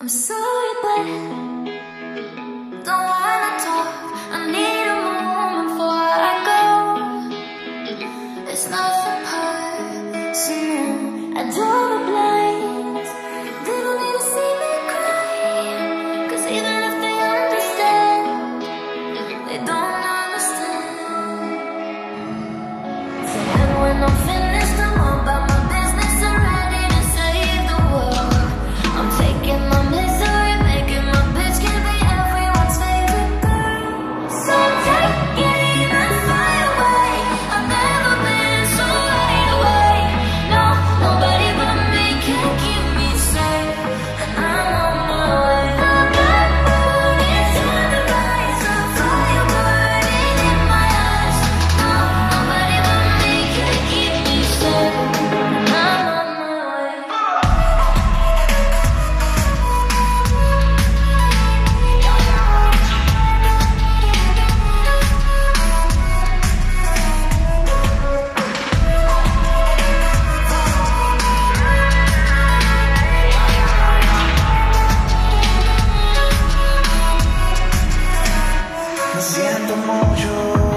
I'm sorry, but don't siento mucho.